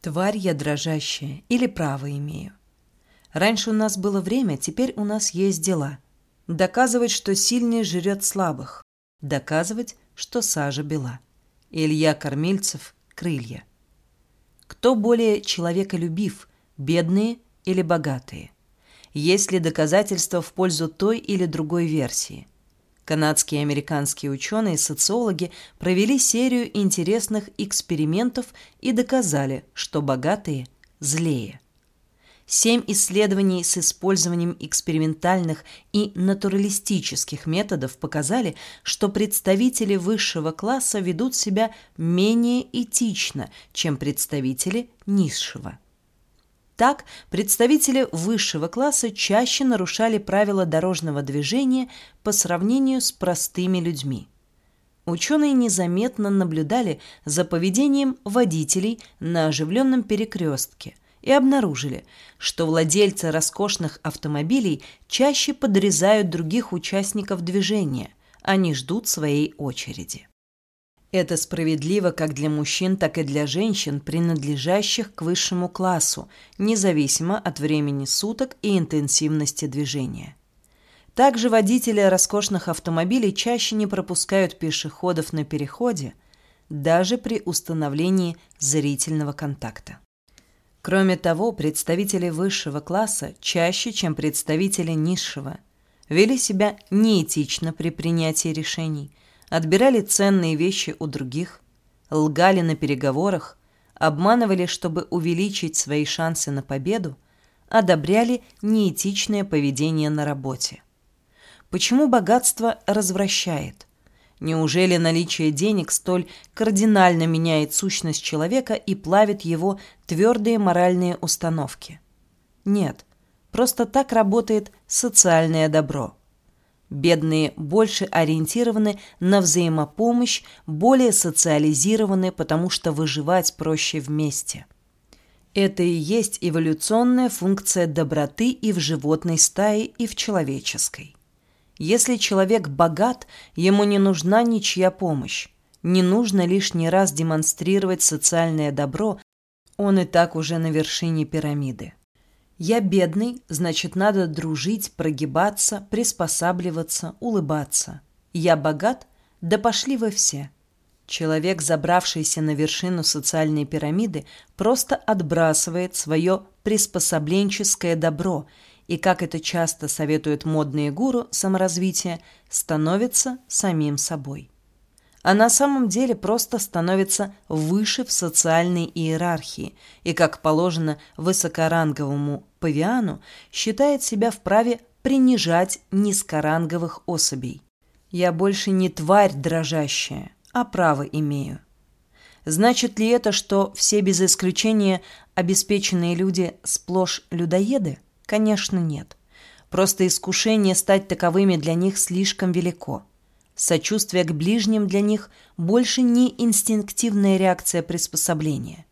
Тварь я дрожащая или право имею. Раньше у нас было время, теперь у нас есть дела. Доказывать, что сильный жрет слабых. Доказывать, что сажа бела. Илья Кормильцев «Крылья». Кто более человеколюбив, бедные или богатые? Есть ли доказательства в пользу той или другой версии? Канадские и американские ученые и социологи провели серию интересных экспериментов и доказали, что богатые злее. Семь исследований с использованием экспериментальных и натуралистических методов показали, что представители высшего класса ведут себя менее этично, чем представители низшего. Так, представители высшего класса чаще нарушали правила дорожного движения по сравнению с простыми людьми. Ученые незаметно наблюдали за поведением водителей на оживленном перекрестке и обнаружили, что владельцы роскошных автомобилей чаще подрезают других участников движения, они ждут своей очереди. Это справедливо как для мужчин, так и для женщин, принадлежащих к высшему классу, независимо от времени суток и интенсивности движения. Также водители роскошных автомобилей чаще не пропускают пешеходов на переходе, даже при установлении зрительного контакта. Кроме того, представители высшего класса чаще, чем представители низшего, вели себя неэтично при принятии решений – отбирали ценные вещи у других, лгали на переговорах, обманывали, чтобы увеличить свои шансы на победу, одобряли неэтичное поведение на работе. Почему богатство развращает? Неужели наличие денег столь кардинально меняет сущность человека и плавит его твердые моральные установки? Нет, просто так работает социальное добро – Бедные больше ориентированы на взаимопомощь, более социализированы, потому что выживать проще вместе. Это и есть эволюционная функция доброты и в животной стае, и в человеческой. Если человек богат, ему не нужна ничья помощь. Не нужно лишний раз демонстрировать социальное добро, он и так уже на вершине пирамиды. Я бедный, значит, надо дружить, прогибаться, приспосабливаться, улыбаться. Я богат? Да пошли вы все. Человек, забравшийся на вершину социальной пирамиды, просто отбрасывает свое приспособленческое добро и, как это часто советуют модные гуру саморазвития, становится самим собой а на самом деле просто становится выше в социальной иерархии и, как положено высокоранговому павиану, считает себя вправе принижать низкоранговых особей. Я больше не тварь дрожащая, а право имею. Значит ли это, что все без исключения обеспеченные люди сплошь людоеды? Конечно, нет. Просто искушение стать таковыми для них слишком велико – Сочувствие к ближним для них больше не инстинктивная реакция приспособления.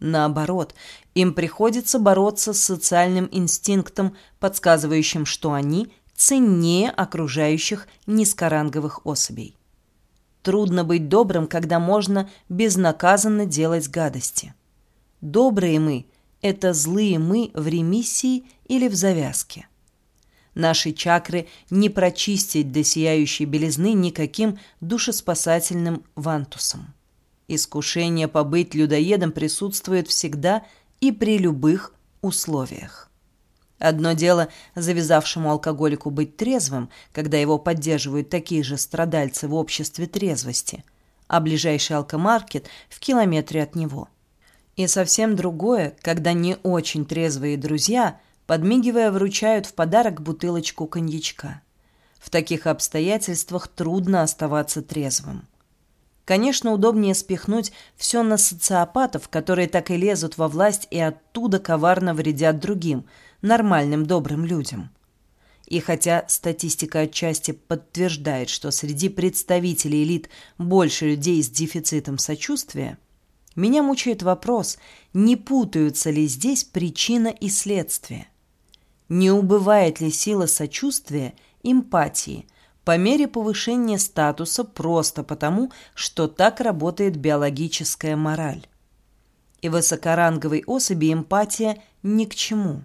Наоборот, им приходится бороться с социальным инстинктом, подсказывающим, что они ценнее окружающих низкоранговых особей. Трудно быть добрым, когда можно безнаказанно делать гадости. Добрые мы – это злые мы в ремиссии или в завязке. Наши чакры не прочистить до сияющей белизны никаким душеспасательным вантусом. Искушение побыть людоедом присутствует всегда и при любых условиях. Одно дело завязавшему алкоголику быть трезвым, когда его поддерживают такие же страдальцы в обществе трезвости, а ближайший алкомаркет в километре от него. И совсем другое, когда не очень трезвые друзья – подмигивая, вручают в подарок бутылочку коньячка. В таких обстоятельствах трудно оставаться трезвым. Конечно, удобнее спихнуть все на социопатов, которые так и лезут во власть и оттуда коварно вредят другим, нормальным добрым людям. И хотя статистика отчасти подтверждает, что среди представителей элит больше людей с дефицитом сочувствия, меня мучает вопрос, не путаются ли здесь причина и следствие. Не убывает ли сила сочувствия, эмпатии по мере повышения статуса просто потому, что так работает биологическая мораль? и высокоранговой особи эмпатия ни к чему.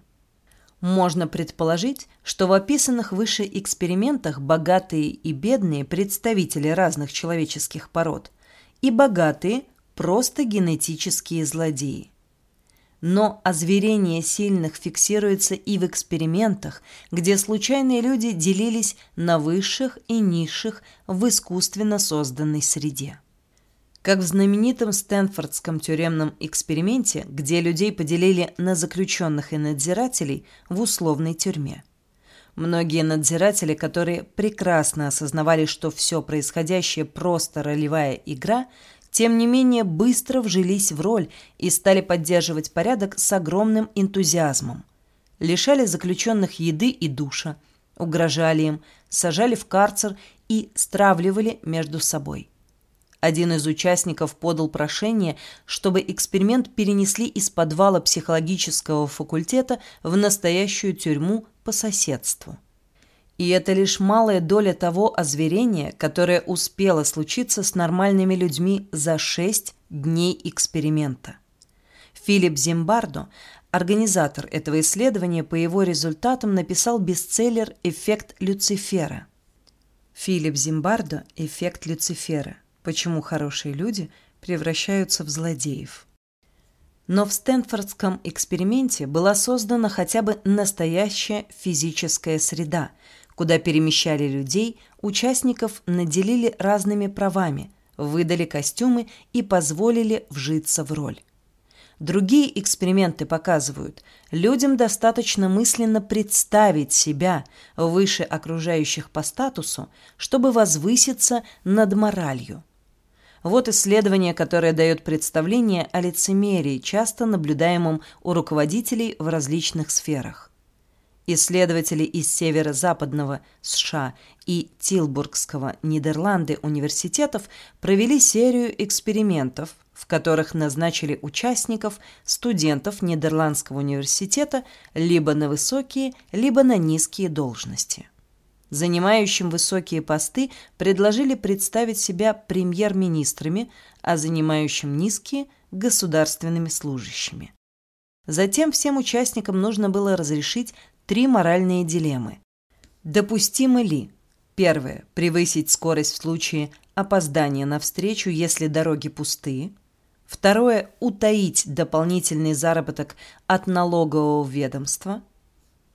Можно предположить, что в описанных выше экспериментах богатые и бедные представители разных человеческих пород и богатые – просто генетические злодеи. Но озверение сильных фиксируется и в экспериментах, где случайные люди делились на высших и низших в искусственно созданной среде. Как в знаменитом Стэнфордском тюремном эксперименте, где людей поделили на заключенных и надзирателей в условной тюрьме. Многие надзиратели, которые прекрасно осознавали, что все происходящее просто ролевая игра, тем не менее быстро вжились в роль и стали поддерживать порядок с огромным энтузиазмом. Лишали заключенных еды и душа, угрожали им, сажали в карцер и стравливали между собой. Один из участников подал прошение, чтобы эксперимент перенесли из подвала психологического факультета в настоящую тюрьму по соседству. И это лишь малая доля того озверения, которое успело случиться с нормальными людьми за шесть дней эксперимента. Филипп Зимбардо, организатор этого исследования, по его результатам написал бестселлер «Эффект Люцифера». Филипп Зимбардо «Эффект Люцифера. Почему хорошие люди превращаются в злодеев». Но в Стэнфордском эксперименте была создана хотя бы настоящая физическая среда – куда перемещали людей, участников наделили разными правами, выдали костюмы и позволили вжиться в роль. Другие эксперименты показывают, людям достаточно мысленно представить себя выше окружающих по статусу, чтобы возвыситься над моралью. Вот исследование, которое дает представление о лицемерии, часто наблюдаемом у руководителей в различных сферах. Исследователи из северо-западного США и Тилбургского Нидерланды университетов провели серию экспериментов, в которых назначили участников студентов Нидерландского университета либо на высокие, либо на низкие должности. Занимающим высокие посты предложили представить себя премьер-министрами, а занимающим низкие – государственными служащими. Затем всем участникам нужно было разрешить Три моральные дилеммы. Допустимо ли? Первое. Превысить скорость в случае опоздания на встречу, если дороги пустые. Второе. Утаить дополнительный заработок от налогового ведомства.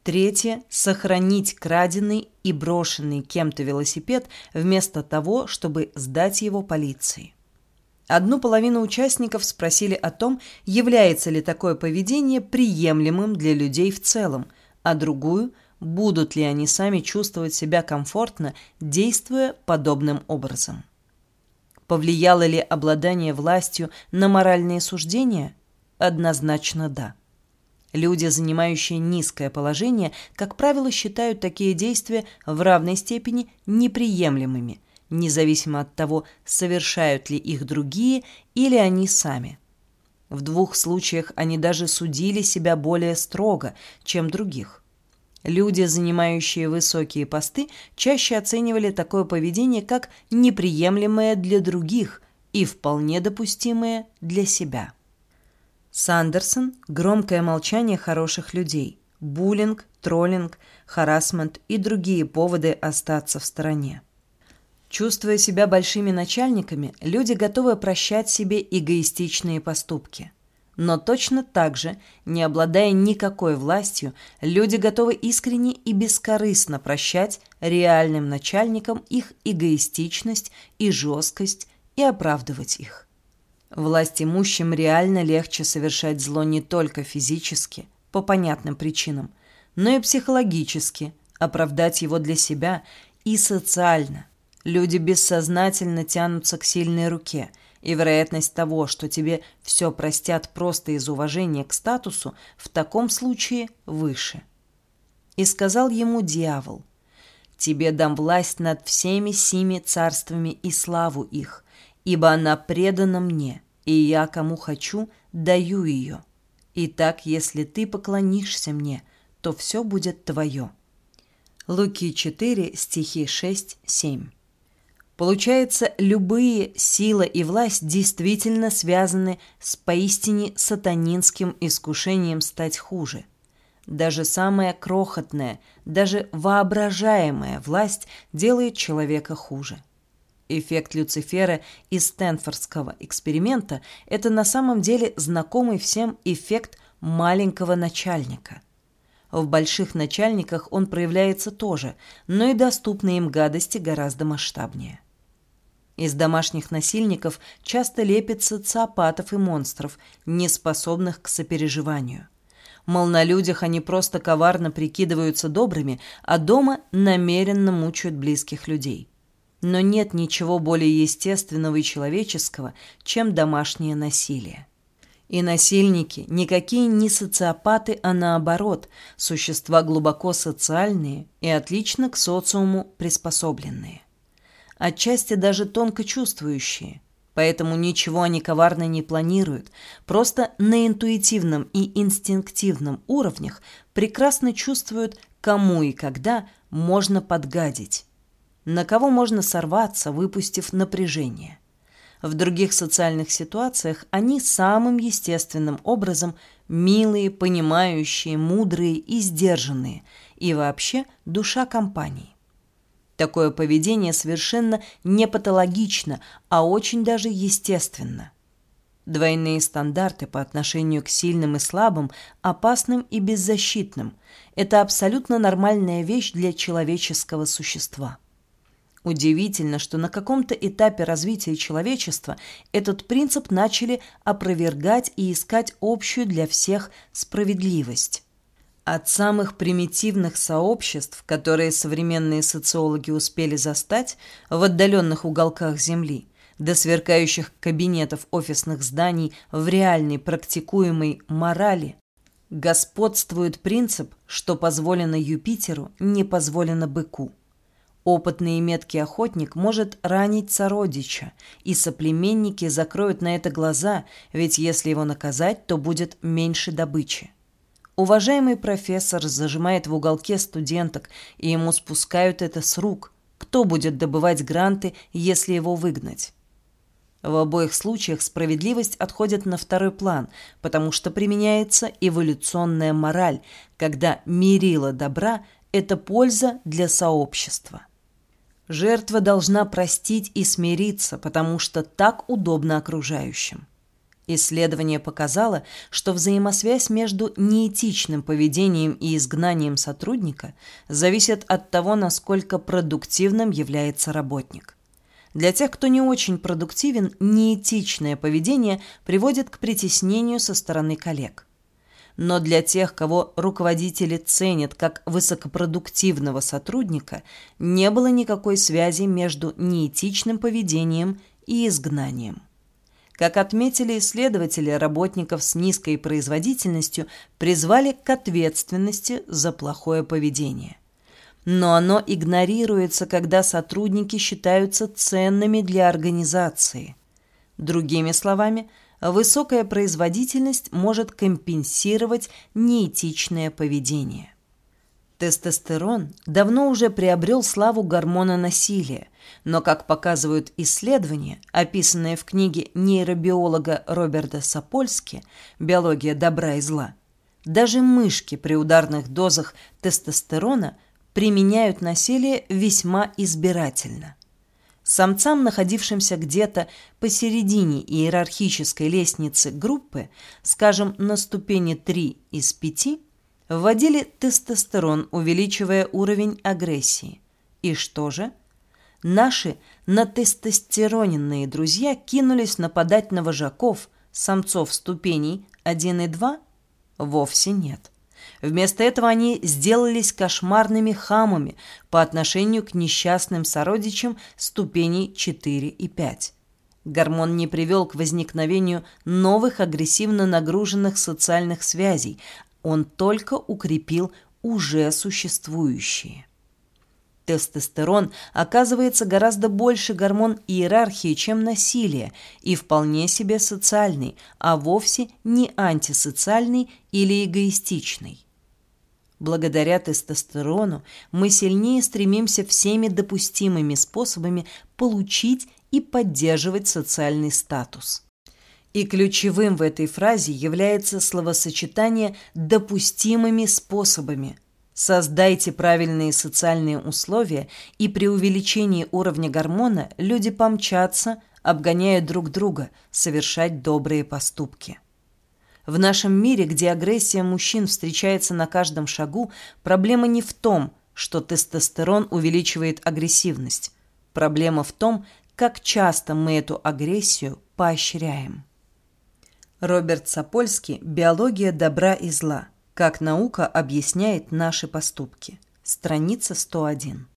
Третье. Сохранить краденый и брошенный кем-то велосипед вместо того, чтобы сдать его полиции. Одну половину участников спросили о том, является ли такое поведение приемлемым для людей в целом – а другую – будут ли они сами чувствовать себя комфортно, действуя подобным образом. Повлияло ли обладание властью на моральные суждения? Однозначно да. Люди, занимающие низкое положение, как правило, считают такие действия в равной степени неприемлемыми, независимо от того, совершают ли их другие или они сами. В двух случаях они даже судили себя более строго, чем других. Люди, занимающие высокие посты, чаще оценивали такое поведение как неприемлемое для других и вполне допустимое для себя. Сандерсон – громкое молчание хороших людей, буллинг, троллинг, харасмент и другие поводы остаться в стороне. Чувствуя себя большими начальниками, люди готовы прощать себе эгоистичные поступки. Но точно так же, не обладая никакой властью, люди готовы искренне и бескорыстно прощать реальным начальникам их эгоистичность и жесткость и оправдывать их. Власть имущим реально легче совершать зло не только физически, по понятным причинам, но и психологически, оправдать его для себя и социально. Люди бессознательно тянутся к сильной руке – и вероятность того, что тебе все простят просто из уважения к статусу, в таком случае выше. И сказал ему дьявол, «Тебе дам власть над всеми сими царствами и славу их, ибо она предана мне, и я, кому хочу, даю ее. Итак, если ты поклонишься мне, то все будет твое». Луки 4, стихи 6-7. Получается, любые сила и власть действительно связаны с поистине сатанинским искушением стать хуже. Даже самая крохотная, даже воображаемая власть делает человека хуже. Эффект Люцифера из Стэнфордского эксперимента – это на самом деле знакомый всем эффект маленького начальника. В больших начальниках он проявляется тоже, но и доступные им гадости гораздо масштабнее. Из домашних насильников часто лепят социопатов и монстров, не способных к сопереживанию. Мол, на людях они просто коварно прикидываются добрыми, а дома намеренно мучают близких людей. Но нет ничего более естественного и человеческого, чем домашнее насилие. И насильники никакие не социопаты, а наоборот, существа глубоко социальные и отлично к социуму приспособленные отчасти даже тонко чувствующие, поэтому ничего они коварно не планируют, просто на интуитивном и инстинктивном уровнях прекрасно чувствуют, кому и когда можно подгадить, на кого можно сорваться, выпустив напряжение. В других социальных ситуациях они самым естественным образом милые, понимающие, мудрые и сдержанные, и вообще душа компании. Такое поведение совершенно не патологично, а очень даже естественно. Двойные стандарты по отношению к сильным и слабым, опасным и беззащитным – это абсолютно нормальная вещь для человеческого существа. Удивительно, что на каком-то этапе развития человечества этот принцип начали опровергать и искать общую для всех справедливость. От самых примитивных сообществ, которые современные социологи успели застать в отдаленных уголках Земли, до сверкающих кабинетов офисных зданий в реальной практикуемой морали, господствует принцип, что позволено Юпитеру, не позволено быку. Опытный и меткий охотник может ранить сородича, и соплеменники закроют на это глаза, ведь если его наказать, то будет меньше добычи. Уважаемый профессор зажимает в уголке студенток, и ему спускают это с рук. Кто будет добывать гранты, если его выгнать? В обоих случаях справедливость отходит на второй план, потому что применяется эволюционная мораль, когда мерило добра – это польза для сообщества. Жертва должна простить и смириться, потому что так удобно окружающим. Исследование показало, что взаимосвязь между неэтичным поведением и изгнанием сотрудника зависит от того, насколько продуктивным является работник. Для тех, кто не очень продуктивен, неэтичное поведение приводит к притеснению со стороны коллег. Но для тех, кого руководители ценят как высокопродуктивного сотрудника, не было никакой связи между неэтичным поведением и изгнанием. Как отметили исследователи, работников с низкой производительностью призвали к ответственности за плохое поведение. Но оно игнорируется, когда сотрудники считаются ценными для организации. Другими словами, высокая производительность может компенсировать неэтичное поведение. Тестостерон давно уже приобрел славу гормона насилия, но, как показывают исследования, описанные в книге нейробиолога Роберта Сапольски «Биология добра и зла», даже мышки при ударных дозах тестостерона применяют насилие весьма избирательно. Самцам, находившимся где-то посередине иерархической лестницы группы, скажем, на ступени 3 из 5, Вводили тестостерон, увеличивая уровень агрессии. И что же? Наши натестостероненные друзья кинулись нападать на вожаков, самцов ступеней 1 и 2? Вовсе нет. Вместо этого они сделались кошмарными хамами по отношению к несчастным сородичам ступеней 4 и 5. Гормон не привел к возникновению новых агрессивно нагруженных социальных связей, он только укрепил уже существующие. Тестостерон оказывается гораздо больше гормон иерархии, чем насилие, и вполне себе социальный, а вовсе не антисоциальный или эгоистичный. Благодаря тестостерону мы сильнее стремимся всеми допустимыми способами получить и поддерживать социальный статус. И ключевым в этой фразе является словосочетание «допустимыми способами». Создайте правильные социальные условия, и при увеличении уровня гормона люди помчатся, обгоняя друг друга, совершать добрые поступки. В нашем мире, где агрессия мужчин встречается на каждом шагу, проблема не в том, что тестостерон увеличивает агрессивность. Проблема в том, как часто мы эту агрессию поощряем. Роберт Сапольский «Биология добра и зла. Как наука объясняет наши поступки». Страница 101.